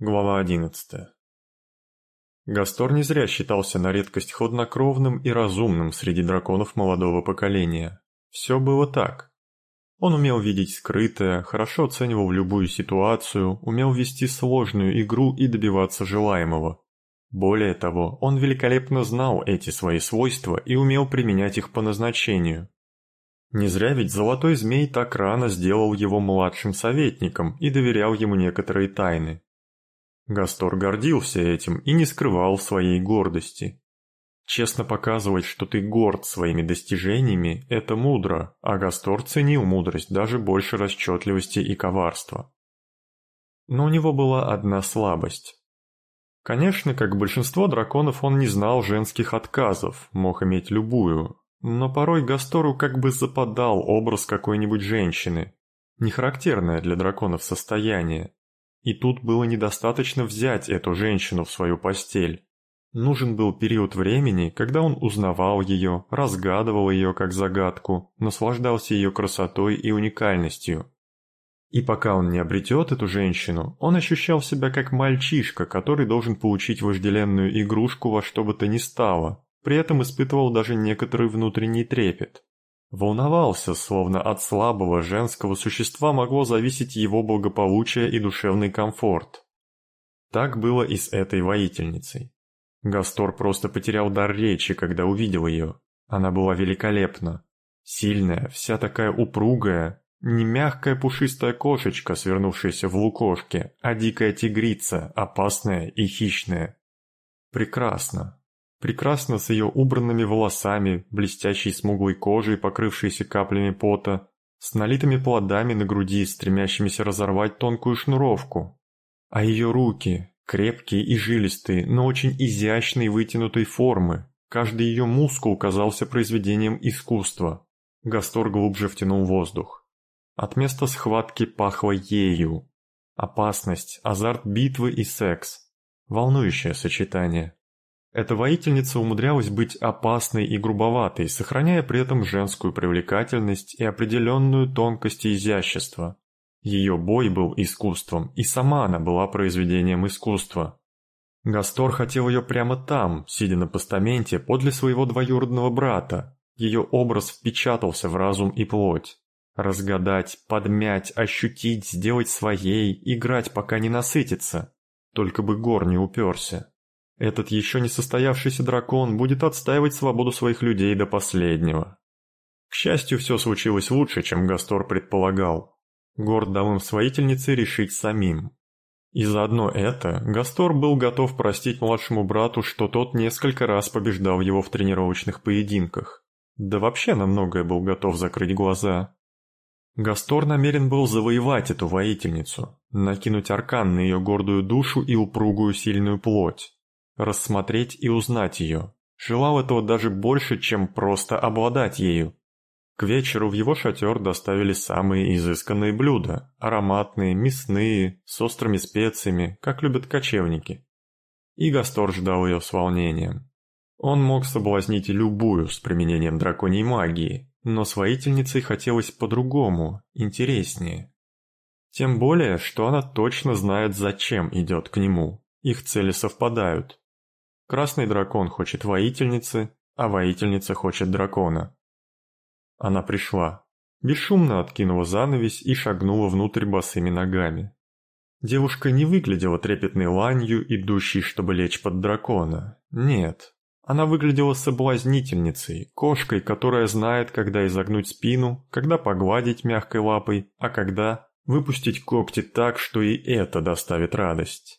Глава 11. Гастор не зря считался на редкость хладнокровным и разумным среди драконов молодого поколения. Все было так. Он умел видеть скрытое, хорошо оценивал любую ситуацию, умел вести сложную игру и добиваться желаемого. Более того, он великолепно знал эти свои свойства и умел применять их по назначению. Не зря ведь Золотой Змей так рано сделал его младшим советником и доверял ему некоторые тайны. Гастор гордился этим и не скрывал своей гордости. Честно показывать, что ты горд своими достижениями, это мудро, а Гастор ценил мудрость даже больше расчетливости и коварства. Но у него была одна слабость. Конечно, как большинство драконов он не знал женских отказов, мог иметь любую, но порой Гастору как бы западал образ какой-нибудь женщины, не характерное для драконов состояние. И тут было недостаточно взять эту женщину в свою постель. Нужен был период времени, когда он узнавал ее, разгадывал ее как загадку, наслаждался ее красотой и уникальностью. И пока он не обретет эту женщину, он ощущал себя как мальчишка, который должен получить вожделенную игрушку во что бы то ни стало, при этом испытывал даже некоторый внутренний трепет. Волновался, словно от слабого женского существа могло зависеть его благополучие и душевный комфорт. Так было и с этой воительницей. Гастор просто потерял дар речи, когда увидел ее. Она была великолепна. Сильная, вся такая упругая, не мягкая пушистая кошечка, свернувшаяся в лукошке, а дикая тигрица, опасная и хищная. Прекрасно, Прекрасно с ее убранными волосами, блестящей смуглой кожей, покрывшейся каплями пота, с налитыми плодами на груди, стремящимися разорвать тонкую шнуровку. А ее руки, крепкие и жилистые, но очень изящной вытянутой формы, каждый ее мускул казался произведением искусства. Гастор глубже втянул воздух. От места схватки пахло ею. Опасность, азарт битвы и секс. Волнующее сочетание. Эта воительница умудрялась быть опасной и грубоватой, сохраняя при этом женскую привлекательность и определенную тонкость и изящество. Ее бой был искусством, и сама она была произведением искусства. Гастор хотел ее прямо там, сидя на постаменте подле своего двоюродного брата. Ее образ впечатался в разум и плоть. Разгадать, подмять, ощутить, сделать своей, играть, пока не насытится. Только бы гор не уперся. Этот еще не состоявшийся дракон будет отстаивать свободу своих людей до последнего. К счастью, все случилось лучше, чем Гастор предполагал. Горд дал им решить самим. И заодно это, Гастор был готов простить младшему брату, что тот несколько раз побеждал его в тренировочных поединках. Да вообще на многое был готов закрыть глаза. Гастор намерен был завоевать эту воительницу, накинуть аркан на ее гордую душу и упругую сильную плоть рассмотреть и узнать ее. Желал этого даже больше, чем просто обладать ею. К вечеру в его шатер доставили самые изысканные блюда, ароматные, мясные, с острыми специями, как любят кочевники. И Гастор ждал ее с волнением. Он мог соблазнить любую с применением драконьей магии, но с воительницей хотелось по-другому, интереснее. Тем более, что она точно знает, зачем идет к нему. Их цели совпадают. Красный дракон хочет воительницы, а воительница хочет дракона. Она пришла. Бесшумно откинула занавесь и шагнула внутрь босыми ногами. Девушка не выглядела трепетной ланью, идущей, чтобы лечь под дракона. Нет. Она выглядела соблазнительницей, кошкой, которая знает, когда изогнуть спину, когда погладить мягкой лапой, а когда выпустить когти так, что и это доставит радость.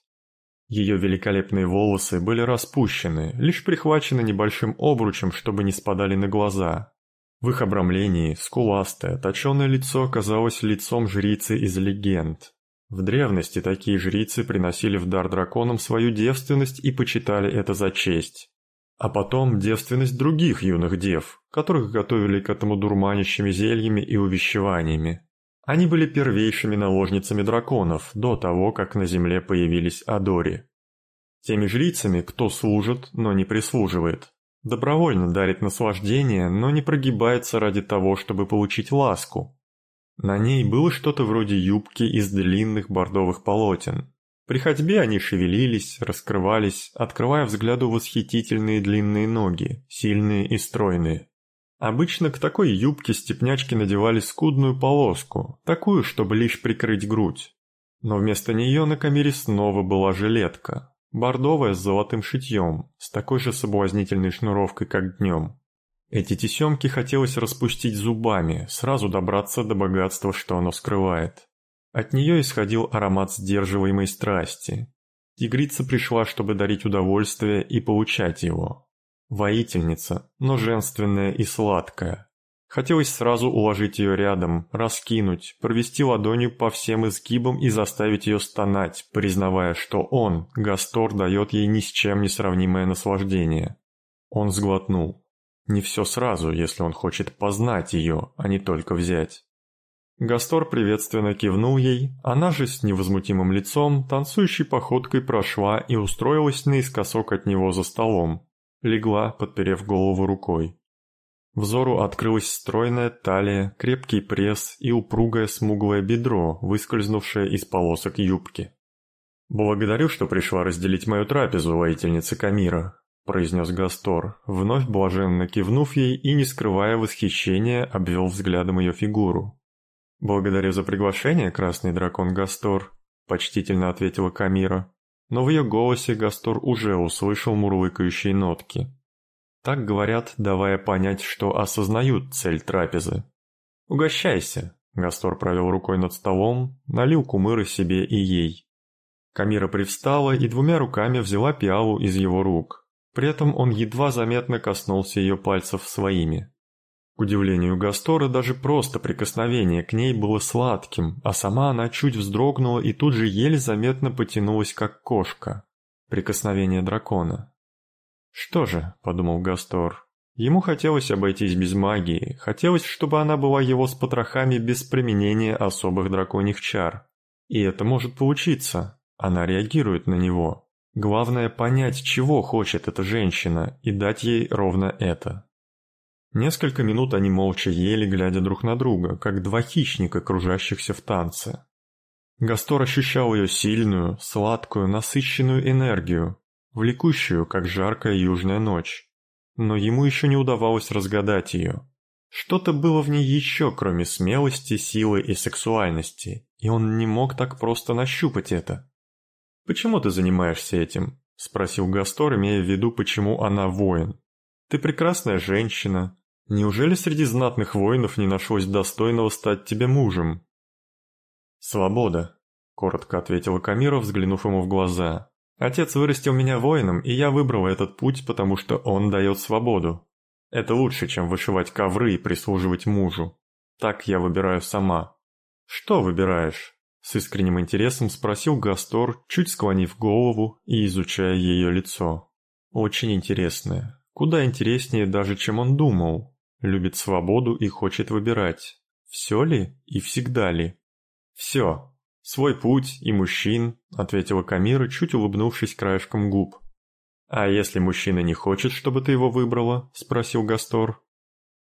Ее великолепные волосы были распущены, лишь прихвачены небольшим обручем, чтобы не спадали на глаза. В их обрамлении скуластое, точеное лицо казалось лицом жрицы из легенд. В древности такие жрицы приносили в дар драконам свою девственность и почитали это за честь. А потом девственность других юных дев, которых готовили к этому дурманящими зельями и увещеваниями. Они были первейшими наложницами драконов до того, как на земле появились Адори. Теми жрицами, кто служит, но не прислуживает. Добровольно дарит наслаждение, но не прогибается ради того, чтобы получить ласку. На ней было что-то вроде юбки из длинных бордовых полотен. При ходьбе они шевелились, раскрывались, открывая взгляду восхитительные длинные ноги, сильные и стройные. Обычно к такой юбке степнячки надевали скудную полоску, такую, чтобы лишь прикрыть грудь. Но вместо нее на камере снова была жилетка, бордовая с золотым шитьем, с такой же соблазнительной шнуровкой, как днем. Эти тесемки хотелось распустить зубами, сразу добраться до богатства, что оно скрывает. От нее исходил аромат сдерживаемой страсти. Тигрица пришла, чтобы дарить удовольствие и получать его. Воительница, но женственная и сладкая. Хотелось сразу уложить ее рядом, раскинуть, провести ладонью по всем изгибам и заставить ее стонать, признавая, что он, Гастор, дает ей ни с чем не сравнимое наслаждение. Он сглотнул. Не все сразу, если он хочет познать ее, а не только взять. Гастор приветственно кивнул ей, она же с невозмутимым лицом, танцующей походкой прошла и устроилась наискосок от него за столом. Легла, подперев голову рукой. Взору открылась стройная талия, крепкий пресс и упругое смуглое бедро, выскользнувшее из полосок юбки. «Благодарю, что пришла разделить мою трапезу, воительница Камира», – произнес Гастор, вновь блаженно кивнув ей и, не скрывая восхищения, обвел взглядом ее фигуру. «Благодарю за приглашение, красный дракон Гастор», — почтительно ответила Камира. Но в ее голосе Гастор уже услышал мурлыкающие нотки. Так говорят, давая понять, что осознают цель трапезы. «Угощайся», — Гастор провел рукой над столом, налил кумыры себе и ей. Камира привстала и двумя руками взяла пиалу из его рук. При этом он едва заметно коснулся ее пальцев своими. К удивлению Гастора, даже просто прикосновение к ней было сладким, а сама она чуть вздрогнула и тут же еле заметно потянулась, как кошка. Прикосновение дракона. «Что же», — подумал Гастор, — ему хотелось обойтись без магии, хотелось, чтобы она была его с потрохами без применения особых драконьих чар. И это может получиться, она реагирует на него. Главное понять, чего хочет эта женщина, и дать ей ровно это. Несколько минут они молча ели, глядя друг на друга, как два хищника, кружащихся в танце. Гастор ощущал ее сильную, сладкую, насыщенную энергию, влекущую, как жаркая южная ночь. Но ему еще не удавалось разгадать ее. Что-то было в ней еще, кроме смелости, силы и сексуальности, и он не мог так просто нащупать это. «Почему ты занимаешься этим?» – спросил Гастор, имея в виду, почему она воин. «Ты прекрасная женщина, Неужели среди знатных воинов не нашлось достойного стать тебе мужем? Свобода, коротко ответила Камира, взглянув ему в глаза. Отец вырастил меня воином, и я выбрал этот путь, потому что он дает свободу. Это лучше, чем вышивать ковры и прислуживать мужу. Так я выбираю сама. Что выбираешь? С искренним интересом спросил Гастор, чуть склонив голову и изучая ее лицо. Очень интересное. Куда интереснее даже, чем он думал. Любит свободу и хочет выбирать. Все ли и всегда ли? Все. Свой путь и мужчин, ответила Камира, чуть улыбнувшись краешком губ. А если мужчина не хочет, чтобы ты его выбрала? Спросил Гастор.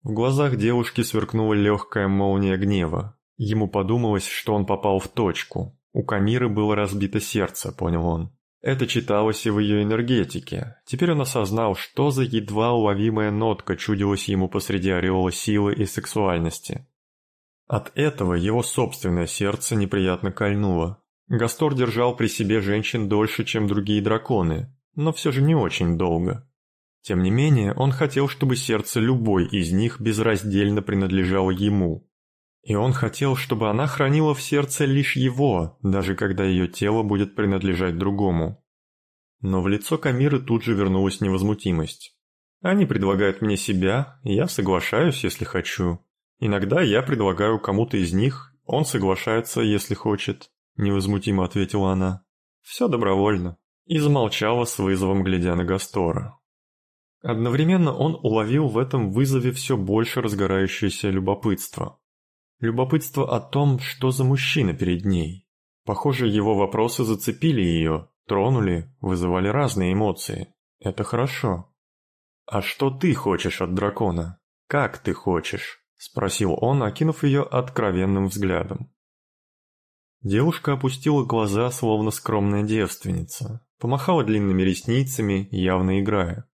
В глазах девушки сверкнула легкая молния гнева. Ему подумалось, что он попал в точку. У Камиры было разбито сердце, понял он. Это читалось и в ее энергетике. Теперь он осознал, что за едва уловимая нотка чудилась ему посреди ореола силы и сексуальности. От этого его собственное сердце неприятно кольнуло. Гастор держал при себе женщин дольше, чем другие драконы, но все же не очень долго. Тем не менее, он хотел, чтобы сердце любой из них безраздельно принадлежало ему. И он хотел, чтобы она хранила в сердце лишь его, даже когда ее тело будет принадлежать другому. Но в лицо Камиры тут же вернулась невозмутимость. Они предлагают мне себя, я соглашаюсь, если хочу. Иногда я предлагаю кому-то из них, он соглашается, если хочет, невозмутимо ответила она. Все добровольно. И замолчала с вызовом, глядя на Гастора. Одновременно он уловил в этом вызове все больше разгорающееся любопытство. Любопытство о том, что за мужчина перед ней. Похоже, его вопросы зацепили ее, тронули, вызывали разные эмоции. Это хорошо. «А что ты хочешь от дракона? Как ты хочешь?» – спросил он, окинув ее откровенным взглядом. Девушка опустила глаза, словно скромная девственница, помахала длинными ресницами, явно играя.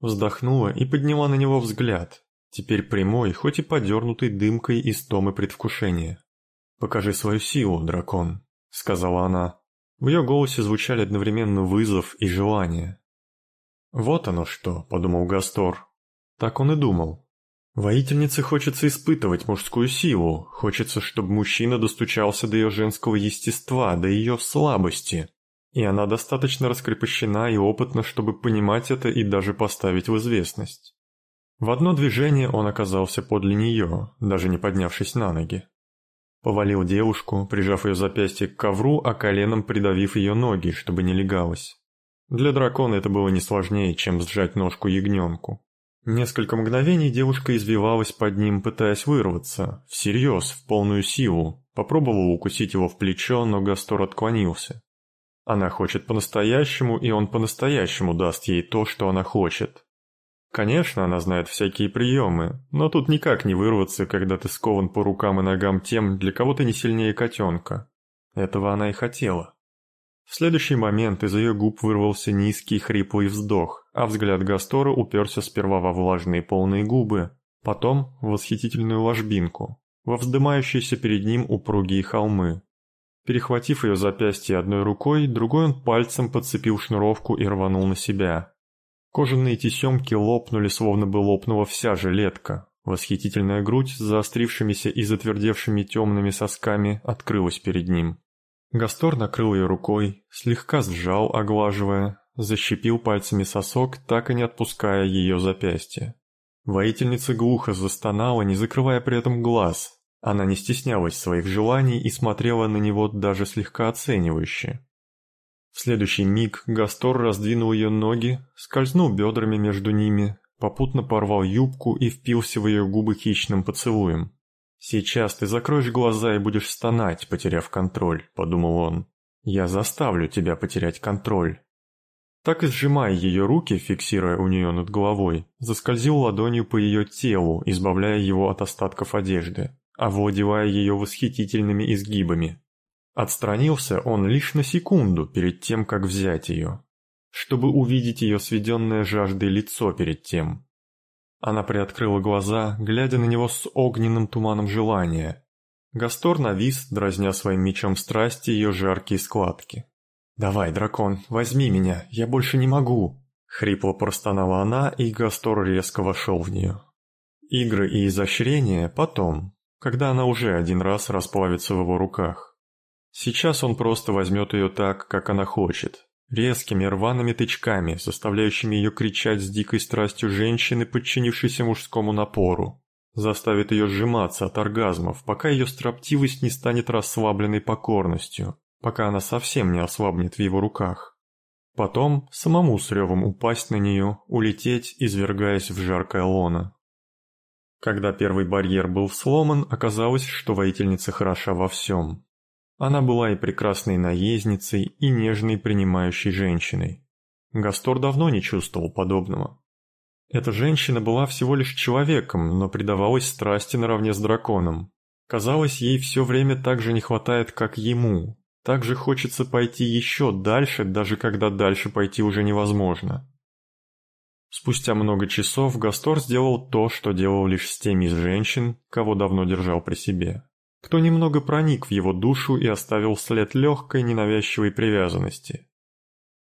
Вздохнула и подняла на него взгляд, теперь прямой, хоть и подернутый дымкой истомы предвкушения. «Покажи свою силу, дракон», — сказала она. В ее голосе звучали одновременно вызов и желание. «Вот оно что», — подумал Гастор. Так он и думал. Воительнице хочется испытывать мужскую силу, хочется, чтобы мужчина достучался до ее женского естества, до ее слабости. И она достаточно раскрепощена и опытна, чтобы понимать это и даже поставить в известность. В одно движение он оказался подле нее, даже не поднявшись на ноги. Повалил девушку, прижав ее запястье к ковру, а коленом придавив ее ноги, чтобы не легалась. Для дракона это было не сложнее, чем сжать ножку ягненку. Несколько мгновений девушка извивалась под ним, пытаясь вырваться, всерьез, в полную силу, попробовала укусить его в плечо, но Гастор отклонился. Она хочет по-настоящему, и он по-настоящему даст ей то, что она хочет. Конечно, она знает всякие приемы, но тут никак не вырваться, когда ты скован по рукам и ногам тем, для кого ты не сильнее котенка. Этого она и хотела. В следующий момент из ее губ вырвался низкий хриплый вздох, а взгляд Гастора уперся сперва во влажные полные губы, потом в восхитительную ложбинку, во вздымающиеся перед ним упругие холмы. Перехватив ее запястье одной рукой, другой он пальцем подцепил шнуровку и рванул на себя. Кожаные тесемки лопнули, словно бы лопнула вся жилетка. Восхитительная грудь с заострившимися и затвердевшими темными сосками открылась перед ним. Гастор накрыл ее рукой, слегка сжал, оглаживая, защипил пальцами сосок, так и не отпуская ее запястье. Воительница глухо застонала, не закрывая при этом глаз. Она не стеснялась своих желаний и смотрела на него даже слегка оценивающе. В следующий миг Гастор раздвинул ее ноги, скользнул бедрами между ними, попутно порвал юбку и впился в ее губы хищным поцелуем. «Сейчас ты закроешь глаза и будешь стонать, потеряв контроль», — подумал он. «Я заставлю тебя потерять контроль». Так и сжимая ее руки, фиксируя у нее над головой, заскользил ладонью по ее телу, избавляя его от остатков одежды, овладевая ее восхитительными изгибами, Отстранился он лишь на секунду перед тем, как взять ее, чтобы увидеть ее сведенное жаждой лицо перед тем. Она приоткрыла глаза, глядя на него с огненным туманом желания. Гастор навис, дразня своим мечом страсти ее жаркие складки. «Давай, дракон, возьми меня, я больше не могу!» Хрипло простонала она, и Гастор резко вошел в нее. Игры и изощрения потом, когда она уже один раз расплавится в его руках. Сейчас он просто возьмет ее так, как она хочет. Резкими рваными тычками, заставляющими ее кричать с дикой страстью женщины, подчинившейся мужскому напору. Заставит ее сжиматься от оргазмов, пока ее строптивость не станет расслабленной покорностью, пока она совсем не ослабнет в его руках. Потом самому с ревом упасть на нее, улететь, извергаясь в жаркое лоно. Когда первый барьер был сломан, оказалось, что воительница хороша во всем. Она была и прекрасной наездницей, и нежной принимающей женщиной. Гастор давно не чувствовал подобного. Эта женщина была всего лишь человеком, но предавалась страсти наравне с драконом. Казалось, ей все время так же не хватает, как ему. Так же хочется пойти еще дальше, даже когда дальше пойти уже невозможно. Спустя много часов Гастор сделал то, что делал лишь с теми из женщин, кого давно держал при себе кто немного проник в его душу и оставил след легкой ненавязчивой привязанности.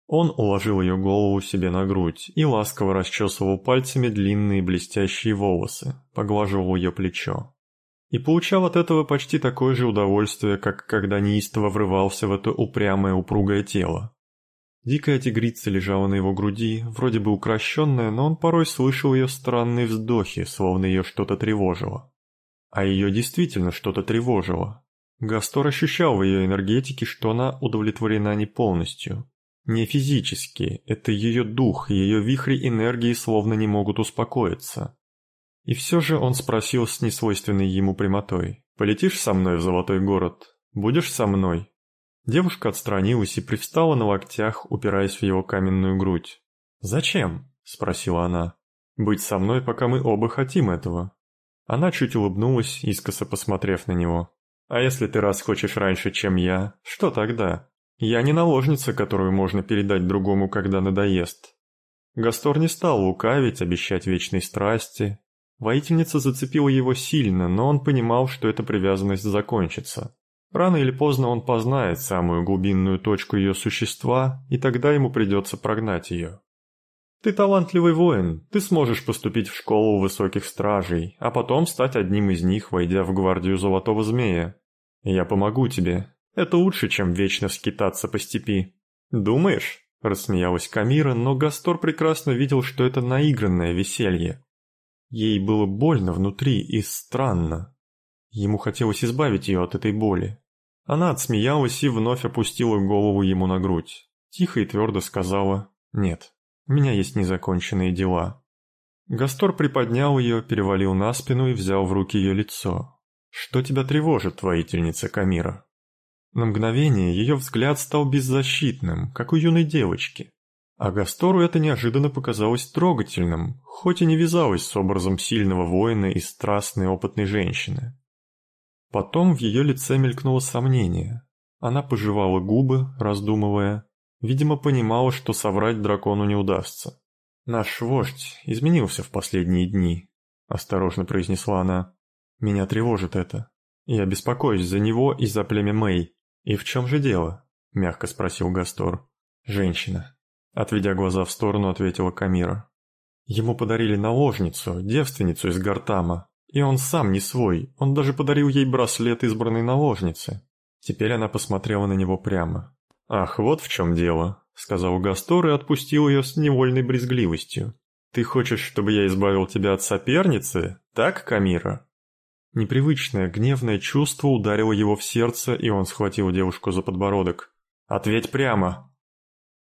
Он уложил ее голову себе на грудь и ласково расчесывал пальцами длинные блестящие волосы, поглаживал ее плечо. И получал от этого почти такое же удовольствие, как когда неистово врывался в это упрямое упругое тело. Дикая тигрица лежала на его груди, вроде бы укращенная, но он порой слышал ее странные вздохи, словно ее что-то тревожило. А ее действительно что-то тревожило. Гастор ощущал в ее энергетике, что она удовлетворена не полностью. Не физически, это ее дух, ее вихри энергии словно не могут успокоиться. И все же он спросил с несвойственной ему прямотой. «Полетишь со мной в Золотой город? Будешь со мной?» Девушка отстранилась и привстала на локтях, упираясь в его каменную грудь. «Зачем?» – спросила она. «Быть со мной, пока мы оба хотим этого. Она чуть улыбнулась, искоса посмотрев на него. А если ты раз хочешь раньше, чем я, что тогда? Я не наложница, которую можно передать другому, когда надоест. Гастор не стал лукавить, обещать вечной страсти. Воительница зацепила его сильно, но он понимал, что эта привязанность закончится. Рано или поздно он познает самую глубинную точку ее существа, и тогда ему придется прогнать ее. Ты талантливый воин, ты сможешь поступить в школу высоких стражей, а потом стать одним из них, войдя в гвардию Золотого Змея. Я помогу тебе. Это лучше, чем вечно скитаться по степи. Думаешь? Рассмеялась Камира, но Гастор прекрасно видел, что это наигранное веселье. Ей было больно внутри и странно. Ему хотелось избавить ее от этой боли. Она отсмеялась и вновь опустила голову ему на грудь. Тихо и твердо сказала «Нет, у меня есть незаконченные дела». Гастор приподнял ее, перевалил на спину и взял в руки ее лицо. «Что тебя тревожит, воительница Камира?» На мгновение ее взгляд стал беззащитным, как у юной девочки. А Гастору это неожиданно показалось трогательным, хоть и не вязалось с образом сильного воина и страстной опытной женщины. Потом в ее лице мелькнуло сомнение. Она пожевала губы, раздумывая. Видимо, понимала, что соврать дракону не удастся. «Наш вождь изменился в последние дни», — осторожно произнесла она. «Меня тревожит это. Я беспокоюсь за него и за племя Мэй. «И в чем же дело?» – мягко спросил Гастор. «Женщина». Отведя глаза в сторону, ответила Камира. «Ему подарили наложницу, девственницу из Гартама. И он сам не свой, он даже подарил ей браслет избранной наложницы». Теперь она посмотрела на него прямо. «Ах, вот в чем дело», — сказал Гастор и отпустил ее с невольной брезгливостью. «Ты хочешь, чтобы я избавил тебя от соперницы? Так, Камира?» Непривычное гневное чувство ударило его в сердце, и он схватил девушку за подбородок. «Ответь прямо!»